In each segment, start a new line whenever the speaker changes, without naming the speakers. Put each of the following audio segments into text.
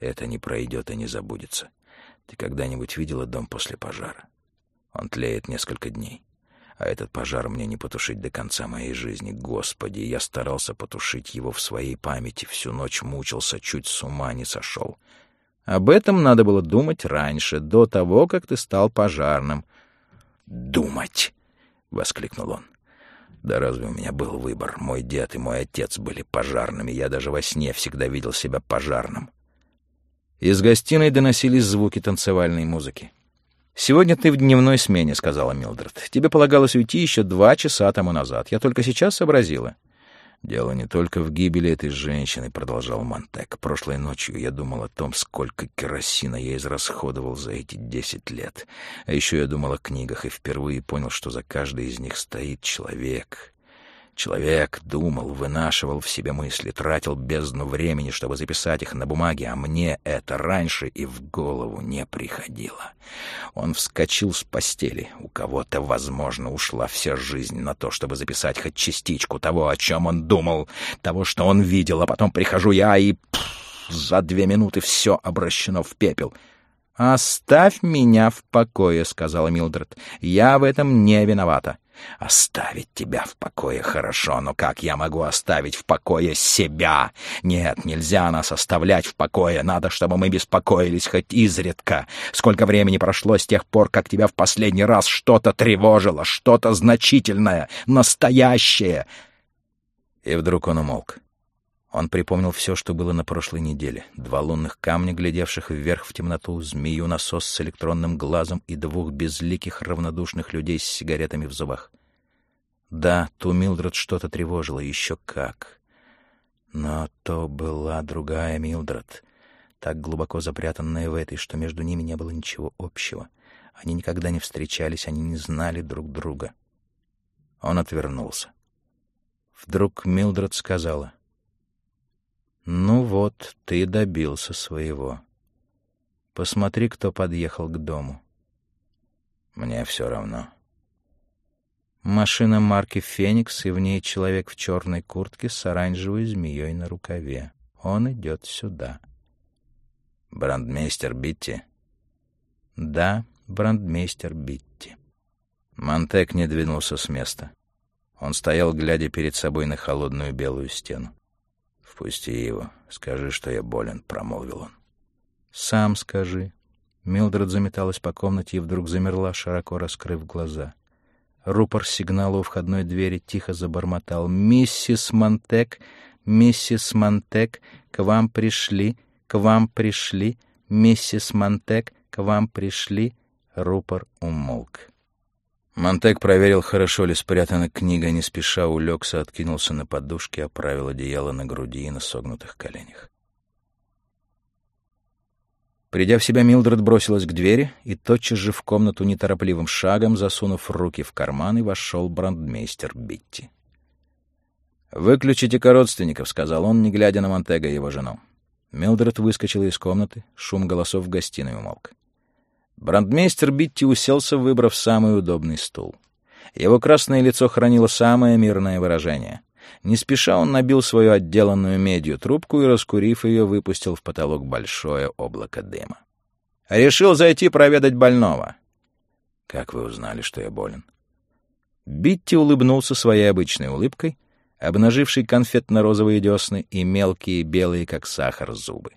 Это не пройдет и не забудется. Ты когда-нибудь видела дом после пожара? Он тлеет несколько дней. А этот пожар мне не потушить до конца моей жизни. Господи, я старался потушить его в своей памяти. Всю ночь мучился, чуть с ума не сошел. Об этом надо было думать раньше, до того, как ты стал пожарным. «Думать!» — воскликнул он. «Да разве у меня был выбор? Мой дед и мой отец были пожарными. Я даже во сне всегда видел себя пожарным». Из гостиной доносились звуки танцевальной музыки. «Сегодня ты в дневной смене», — сказала Милдред. «Тебе полагалось уйти еще два часа тому назад. Я только сейчас сообразила». «Дело не только в гибели этой женщины», — продолжал Монтек. «Прошлой ночью я думал о том, сколько керосина я израсходовал за эти десять лет. А еще я думал о книгах и впервые понял, что за каждой из них стоит человек. Человек думал, вынашивал в себе мысли, тратил бездну времени, чтобы записать их на бумаге, а мне это раньше и в голову не приходило. Он вскочил с постели. У кого-то, возможно, ушла вся жизнь на то, чтобы записать хоть частичку того, о чем он думал, того, что он видел, а потом прихожу я и... За две минуты все обращено в пепел. «Оставь меня в покое», — сказала Милдред. «Я в этом не виновата». Оставить тебя в покое хорошо, но как я могу оставить в покое себя? Нет, нельзя нас оставлять в покое. Надо, чтобы мы беспокоились хоть изредка. Сколько времени прошло с тех пор, как тебя в последний раз что-то тревожило, что-то значительное, настоящее. И вдруг он умолк. Он припомнил все, что было на прошлой неделе. Два лунных камня, глядевших вверх в темноту, змею-насос с электронным глазом и двух безликих равнодушных людей с сигаретами в зубах. Да, ту Милдред что-то тревожило, еще как. Но то была другая Милдред, так глубоко запрятанная в этой, что между ними не было ничего общего. Они никогда не встречались, они не знали друг друга. Он отвернулся. Вдруг Милдред сказала, «Ну вот, ты добился своего. Посмотри, кто подъехал к дому». «Мне все равно». Машина марки «Феникс», и в ней человек в черной куртке с оранжевой змеей на рукаве. Он идет сюда. «Брандмейстер Битти?» «Да, брандмейстер Битти». Монтек не двинулся с места. Он стоял, глядя перед собой на холодную белую стену. «Впусти его. Скажи, что я болен», — промолвил он. «Сам скажи». Милдред заметалась по комнате и вдруг замерла, широко раскрыв глаза. Рупор сигнала у входной двери тихо забормотал. «Миссис Монтек, миссис Монтек, к вам пришли, к вам пришли, миссис Монтек, к вам пришли». Рупор умолк. Монтек проверил, хорошо ли спрятана книга, не спеша улегся, откинулся на подушке, оправил одеяло на груди и на согнутых коленях. Придя в себя, Милдред бросилась к двери, и тотчас же в комнату неторопливым шагом, засунув руки в карманы, вошел брандмейстер Битти. «Выключите-ка родственников», — сказал он, не глядя на Монтега и его жену. Милдред выскочила из комнаты, шум голосов в гостиной умолк. Брандмейстер Битти уселся, выбрав самый удобный стул. Его красное лицо хранило самое мирное выражение. Не спеша он набил свою отделанную медью трубку и, раскурив ее, выпустил в потолок большое облако дыма. «Решил зайти проведать больного». «Как вы узнали, что я болен?» Битти улыбнулся своей обычной улыбкой, обнажившей конфетно-розовые десны и мелкие белые, как сахар, зубы.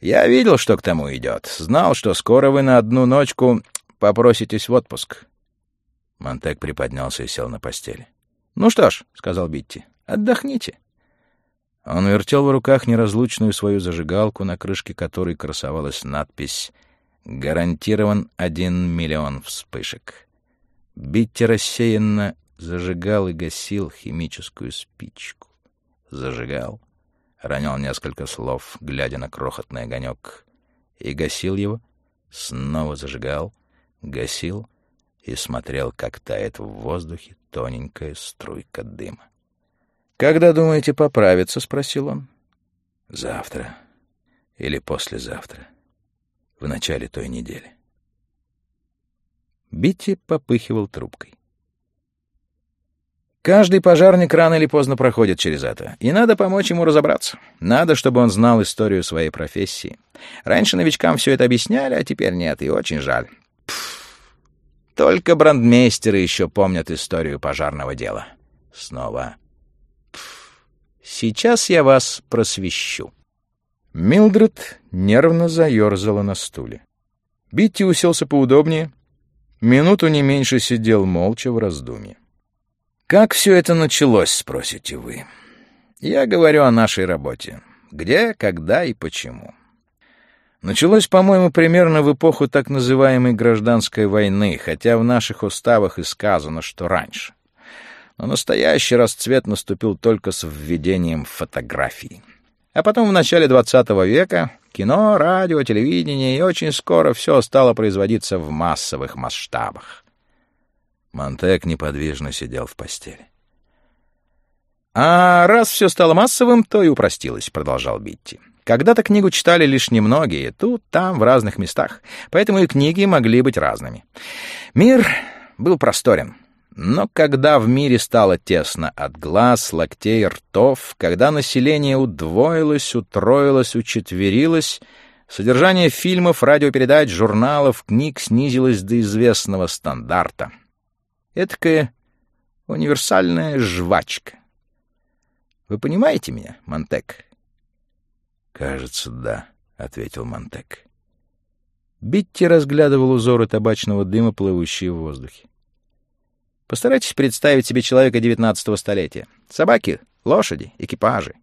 Я видел, что к тому идет. Знал, что скоро вы на одну ночку попроситесь в отпуск. Монтек приподнялся и сел на постели. «Ну что ж», — сказал Битти, — «отдохните». Он вертел в руках неразлучную свою зажигалку, на крышке которой красовалась надпись «Гарантирован один миллион вспышек». Битти рассеянно зажигал и гасил химическую спичку. Зажигал, ронял несколько слов, глядя на крохотный огонек, и гасил его, снова зажигал, гасил и смотрел, как тает в воздухе тоненькая струйка дыма. «Когда думаете поправиться?» — спросил он. «Завтра или послезавтра, в начале той недели». Битти попыхивал трубкой. Каждый пожарник рано или поздно проходит через это, и надо помочь ему разобраться. Надо, чтобы он знал историю своей профессии. Раньше новичкам все это объясняли, а теперь нет, и очень жаль. Пфф. Только брандмейстеры еще помнят историю пожарного дела. Снова. Пфф. Сейчас я вас просвещу. Милдред нервно заерзала на стуле. Битти уселся поудобнее. Минуту не меньше сидел молча в раздумье. «Как все это началось?» — спросите вы. Я говорю о нашей работе. Где, когда и почему. Началось, по-моему, примерно в эпоху так называемой гражданской войны, хотя в наших уставах и сказано, что раньше. Но настоящий расцвет наступил только с введением фотографий. А потом в начале XX века кино, радио, телевидение, и очень скоро все стало производиться в массовых масштабах. Монтек неподвижно сидел в постели. «А раз все стало массовым, то и упростилось», — продолжал Битти. «Когда-то книгу читали лишь немногие, тут, там, в разных местах, поэтому и книги могли быть разными. Мир был просторен, но когда в мире стало тесно от глаз, локтей, ртов, когда население удвоилось, утроилось, учетверилось, содержание фильмов, радиопередач, журналов, книг снизилось до известного стандарта. Эдакая универсальная жвачка. Вы понимаете меня, Монтек? «Кажется, да», — ответил Монтек. Битти разглядывал узоры табачного дыма, плывущие в воздухе. Постарайтесь представить себе человека девятнадцатого столетия. Собаки, лошади, экипажи.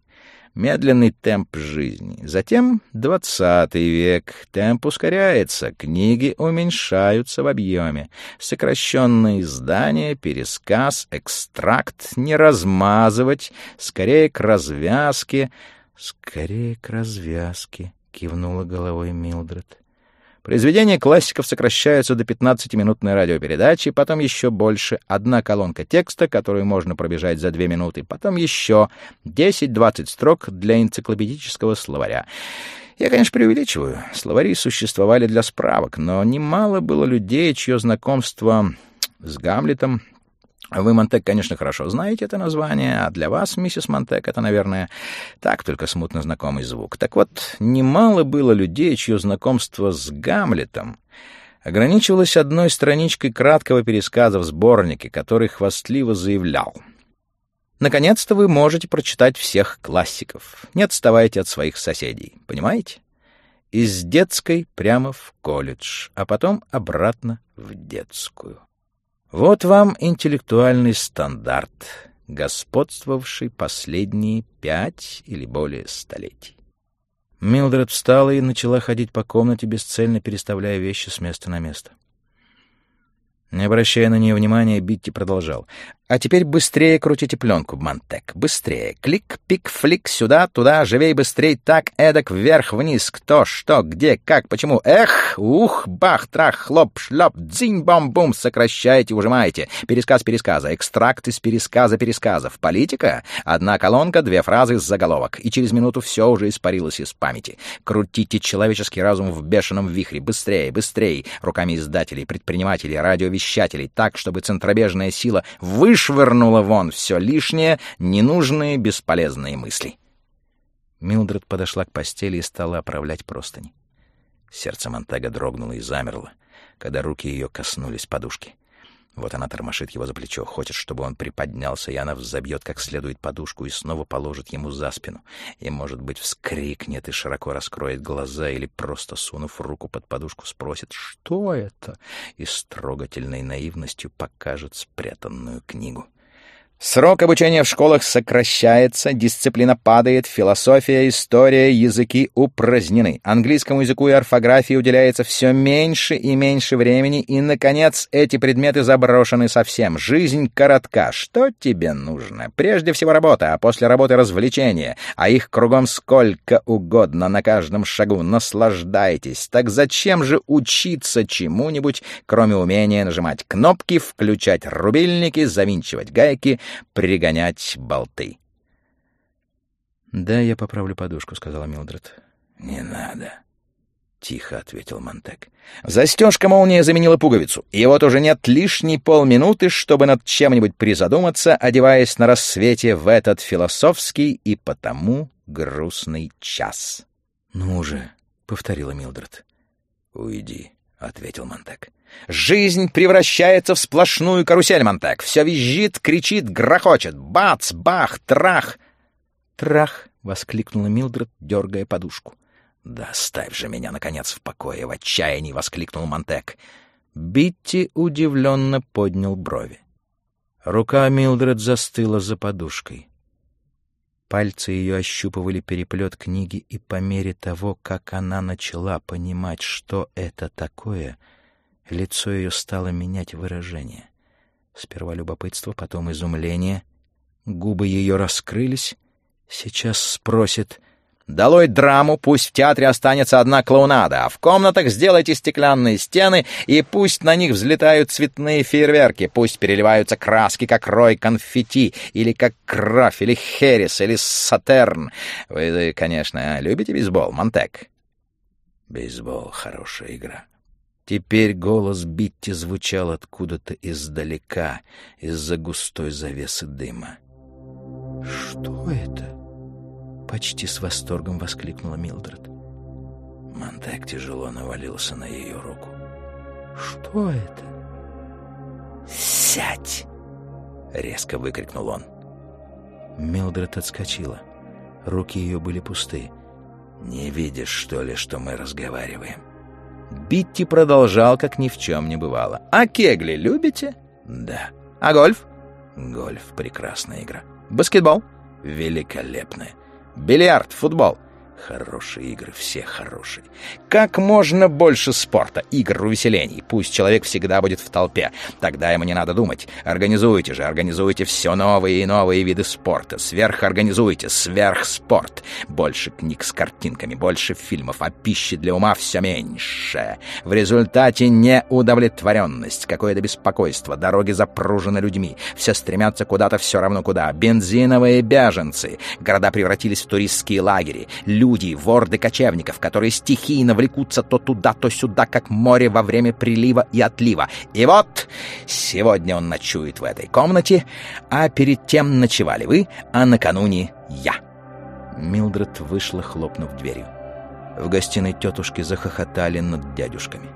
Медленный темп жизни. Затем двадцатый век. Темп ускоряется, книги уменьшаются в объеме. Сокращенные издания, пересказ, экстракт, не размазывать, скорее к развязке. «Скорее к развязке», — кивнула головой Милдред. Произведения классиков сокращаются до 15-минутной радиопередачи, потом еще больше, одна колонка текста, которую можно пробежать за две минуты, потом еще 10-20 строк для энциклопедического словаря. Я, конечно, преувеличиваю. Словари существовали для справок, но немало было людей, чье знакомство с Гамлетом вы, Монтек, конечно, хорошо знаете это название, а для вас, миссис Монтек, это, наверное, так только смутно знакомый звук. Так вот, немало было людей, чье знакомство с Гамлетом ограничивалось одной страничкой краткого пересказа в сборнике, который хвастливо заявлял. Наконец-то вы можете прочитать всех классиков. Не отставайте от своих соседей, понимаете? Из детской прямо в колледж, а потом обратно в детскую. Вот вам интеллектуальный стандарт, господствовавший последние пять или более столетий. Милдред встала и начала ходить по комнате, бесцельно переставляя вещи с места на место. Не обращая на нее внимания, Битти продолжал. «А теперь быстрее крутите пленку, Монтек, быстрее. Клик, пик, флик, сюда, туда, живей, быстрей, так, эдак, вверх, вниз, кто, что, где, как, почему. Эх, ух, бах, трах, хлоп, шлеп, дзинь, бом, бум, сокращайте, ужимайте. Пересказ пересказа, экстракт из пересказа пересказов. Политика? Одна колонка, две фразы с заголовок. И через минуту все уже испарилось из памяти. Крутите человеческий разум в бешеном вихре, быстрее, быстрее, руками издателей, предпринимателей, радиовещателей, так, чтобы центробежная сила вы вышвырнула вон все лишнее, ненужные, бесполезные мысли. Милдред подошла к постели и стала оправлять простыни. Сердце Монтега дрогнуло и замерло, когда руки ее коснулись подушки. Вот она тормошит его за плечо, хочет, чтобы он приподнялся, и она взобьет как следует подушку и снова положит ему за спину. И, может быть, вскрикнет и широко раскроет глаза, или просто, сунув руку под подушку, спросит «Что это?» и с трогательной наивностью покажет спрятанную книгу. Срок обучения в школах сокращается, дисциплина падает, философия, история, языки упразднены. Английскому языку и орфографии уделяется все меньше и меньше времени, и, наконец, эти предметы заброшены совсем. Жизнь коротка. Что тебе нужно? Прежде всего работа, а после работы развлечения. А их кругом сколько угодно на каждом шагу. Наслаждайтесь. Так зачем же учиться чему-нибудь, кроме умения нажимать кнопки, включать рубильники, завинчивать гайки — пригонять болты. «Да, я поправлю подушку», — сказала Милдред. «Не надо». тихо ответил Монтек. Застежка молния заменила пуговицу, и вот уже нет лишней полминуты, чтобы над чем-нибудь призадуматься, одеваясь на рассвете в этот философский и потому грустный час. «Ну же», — повторила Милдред. «Уйди», — ответил Монтек. Жизнь превращается в сплошную карусель, Монтек. Все визжит, кричит, грохочет. Бац, бах, трах. «Трах!» — воскликнула Милдред, дергая подушку. «Да оставь же меня, наконец, в покое!» — в отчаянии воскликнул Монтек. Битти удивленно поднял брови. Рука Милдред застыла за подушкой. Пальцы ее ощупывали переплет книги, и по мере того, как она начала понимать, что это такое, лицо ее стало менять выражение. Сперва любопытство, потом изумление. Губы ее раскрылись. Сейчас спросит Долой драму, пусть в театре останется одна клоунада, а в комнатах сделайте стеклянные стены, и пусть на них взлетают цветные фейерверки, пусть переливаются краски, как рой конфетти, или как кровь, или херес, или сатерн. Вы, конечно, любите бейсбол, Монтек? Бейсбол — хорошая игра. Теперь голос Битти звучал откуда-то издалека, из-за густой завесы дыма. «Что это?» Почти с восторгом воскликнула Милдред. Монтек тяжело навалился на ее руку. «Что это?» «Сядь!» — резко выкрикнул он. Милдред отскочила. Руки ее были пусты. «Не видишь, что ли, что мы разговариваем?» Битти продолжал, как ни в чем не бывало. «А кегли любите?» «Да». «А гольф?» «Гольф — прекрасная игра». «Баскетбол?» «Великолепная». Бильярд, футбол. Хорошие игры, все хорошие. Как можно больше спорта, игр, увеселений. Пусть человек всегда будет в толпе. Тогда ему не надо думать. Организуйте же, организуйте все новые и новые виды спорта. Сверхорганизуйте, сверхспорт. Больше книг с картинками, больше фильмов, а пищи для ума все меньше. В результате неудовлетворенность, какое-то беспокойство, дороги запружены людьми. Все стремятся куда-то все равно куда. Бензиновые беженцы. Города превратились в туристские лагеря. Люди ворды кочевников, которые стихийно влекутся то туда, то сюда, как море во время прилива и отлива. И вот сегодня он ночует в этой комнате, а перед тем ночевали вы, а накануне я. Милдред вышла, хлопнув дверью. В гостиной тетушки захохотали над дядюшками.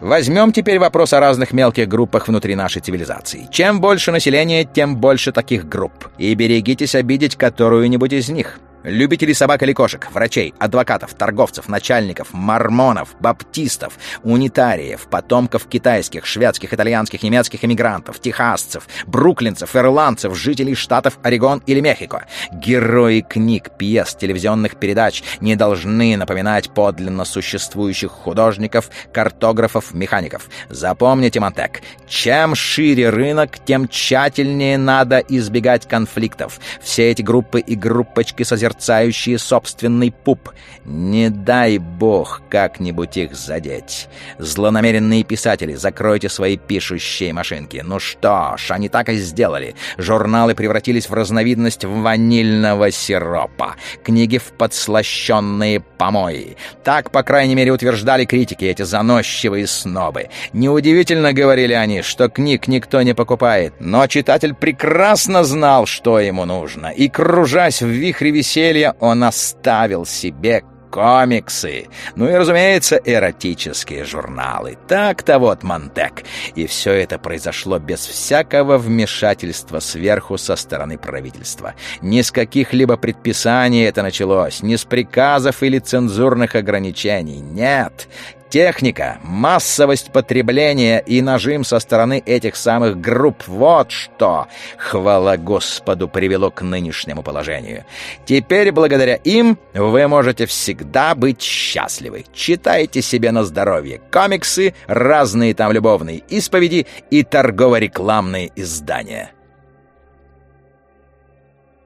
Возьмем теперь вопрос о разных мелких группах внутри нашей цивилизации. Чем больше населения, тем больше таких групп. И берегитесь обидеть которую-нибудь из них. Любителей собак или кошек, врачей, адвокатов, торговцев, начальников, мормонов, баптистов, унитариев, потомков китайских, шведских, итальянских, немецких эмигрантов, техасцев, бруклинцев, ирландцев, жителей штатов Орегон или Мехико. Герои книг, пьес, телевизионных передач не должны напоминать подлинно существующих художников, картографов, механиков. Запомните, Монтек, чем шире рынок, тем тщательнее надо избегать конфликтов. Все эти группы и группочки созерцания созерцающие собственный пуп. Не дай бог как-нибудь их задеть. Злонамеренные писатели, закройте свои пишущие машинки. Ну что ж, они так и сделали. Журналы превратились в разновидность ванильного сиропа. Книги в подслащенные помои. Так, по крайней мере, утверждали критики, эти заносчивые снобы. Неудивительно, говорили они, что книг никто не покупает. Но читатель прекрасно знал, что ему нужно. И, кружась в вихре веселья, веселья он оставил себе комиксы, ну и, разумеется, эротические журналы. Так-то вот, Монтек. И все это произошло без всякого вмешательства сверху со стороны правительства. Ни с каких-либо предписаний это началось, ни с приказов или цензурных ограничений. Нет, Техника, массовость потребления и нажим со стороны этих самых групп — вот что, хвала Господу, привело к нынешнему положению. Теперь, благодаря им, вы можете всегда быть счастливы. Читайте себе на здоровье комиксы, разные там любовные исповеди и торгово-рекламные издания.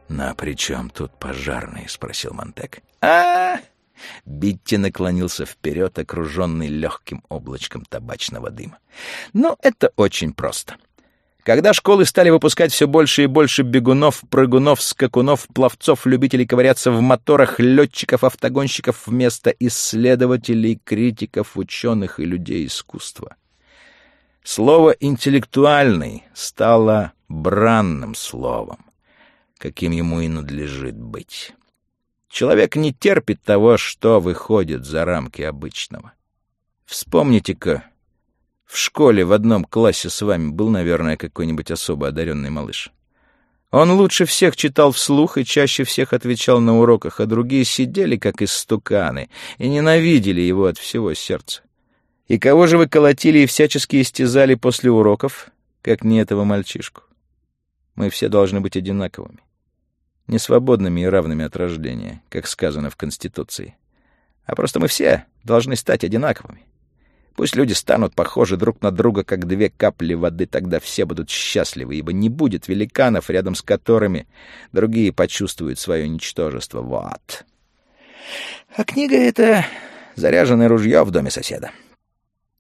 «На при чем тут пожарные?» — спросил Монтек. «А-а-а!» Битти наклонился вперед, окруженный легким облачком табачного дыма. «Ну, это очень просто. Когда школы стали выпускать все больше и больше бегунов, прыгунов, скакунов, пловцов, любителей ковыряться в моторах, летчиков, автогонщиков вместо исследователей, критиков, ученых и людей искусства. Слово «интеллектуальный» стало бранным словом, каким ему и надлежит быть. Человек не терпит того, что выходит за рамки обычного. Вспомните-ка, в школе в одном классе с вами был, наверное, какой-нибудь особо одаренный малыш. Он лучше всех читал вслух и чаще всех отвечал на уроках, а другие сидели, как истуканы, и ненавидели его от всего сердца. И кого же вы колотили и всячески истязали после уроков, как не этого мальчишку? Мы все должны быть одинаковыми, несвободными и равными от рождения, как сказано в Конституции. А просто мы все должны стать одинаковыми. Пусть люди станут похожи друг на друга, как две капли воды, тогда все будут счастливы, ибо не будет великанов, рядом с которыми другие почувствуют свое ничтожество. Вот. А книга — это заряженное ружье в доме соседа.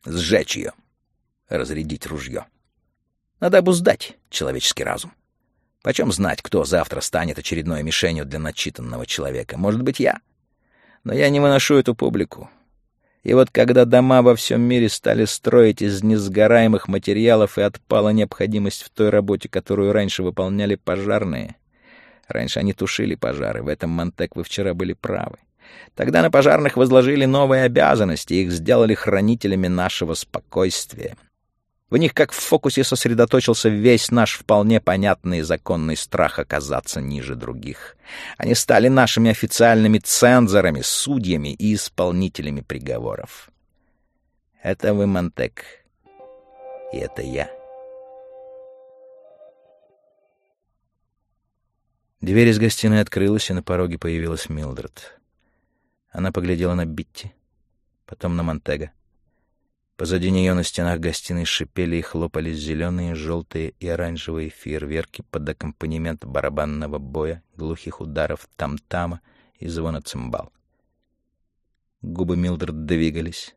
Сжечь ее. Разрядить ружье. Надо обуздать человеческий разум. Почем знать, кто завтра станет очередной мишенью для начитанного человека? Может быть, я? Но я не выношу эту публику. И вот когда дома во всем мире стали строить из несгораемых материалов и отпала необходимость в той работе, которую раньше выполняли пожарные, раньше они тушили пожары, в этом, Монтек, вы вчера были правы. Тогда на пожарных возложили новые обязанности, их сделали хранителями нашего спокойствия. В них, как в фокусе, сосредоточился весь наш вполне понятный и законный страх оказаться ниже других. Они стали нашими официальными цензорами, судьями и исполнителями приговоров. Это вы, Монтек, и это я. Дверь из гостиной открылась, и на пороге появилась Милдред. Она поглядела на Битти, потом на Монтега. Позади нее на стенах гостиной шипели и хлопались зеленые, желтые и оранжевые фейерверки под аккомпанемент барабанного боя, глухих ударов там-тама и звона цимбал. Губы Милдред двигались.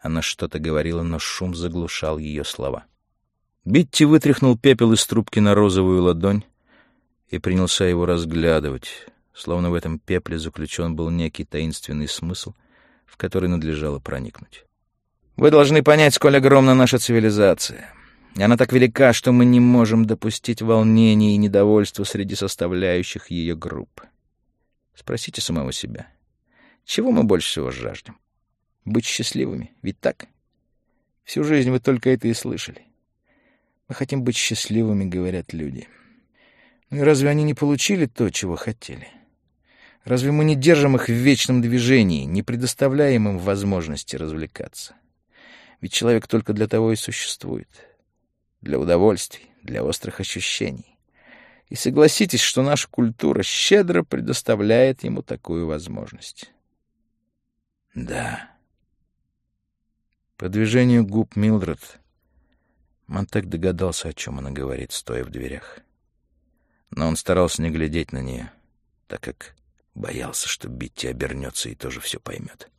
Она что-то говорила, но шум заглушал ее слова. Битти вытряхнул пепел из трубки на розовую ладонь и принялся его разглядывать, словно в этом пепле заключен был некий таинственный смысл, в который надлежало проникнуть. Вы должны понять, сколь огромна наша цивилизация. Она так велика, что мы не можем допустить волнений и недовольства среди составляющих ее групп. Спросите самого себя, чего мы больше всего жаждем? Быть счастливыми, ведь так? Всю жизнь вы только это и слышали. Мы хотим быть счастливыми, говорят люди. Ну и разве они не получили то, чего хотели? Разве мы не держим их в вечном движении, не предоставляем им возможности развлекаться? Ведь человек только для того и существует. Для удовольствий, для острых ощущений. И согласитесь, что наша культура щедро предоставляет ему такую возможность. Да. По движению губ Милдред Монтек догадался, о чем она говорит, стоя в дверях. Но он старался не глядеть на нее, так как боялся, что Битти обернется и тоже все поймет.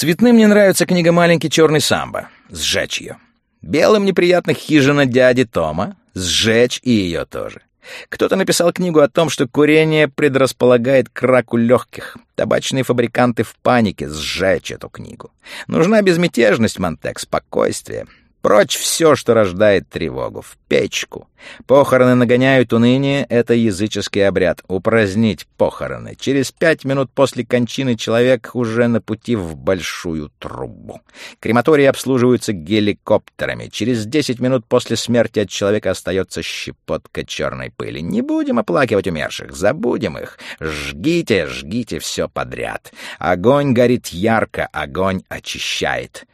Цветным мне нравится книга «Маленький черный самбо». Сжечь ее. Белым неприятных хижина дяди Тома. Сжечь и ее тоже. Кто-то написал книгу о том, что курение предрасполагает к раку легких. Табачные фабриканты в панике. Сжечь эту книгу. Нужна безмятежность, Монтек, спокойствие. Прочь все, что рождает тревогу, в печку. Похороны нагоняют уныние — это языческий обряд. Упразднить похороны. Через пять минут после кончины человек уже на пути в большую трубу. Крематории обслуживаются геликоптерами. Через десять минут после смерти от человека остается щепотка черной пыли. Не будем оплакивать умерших, забудем их. Жгите, жгите все подряд. Огонь горит ярко, огонь очищает.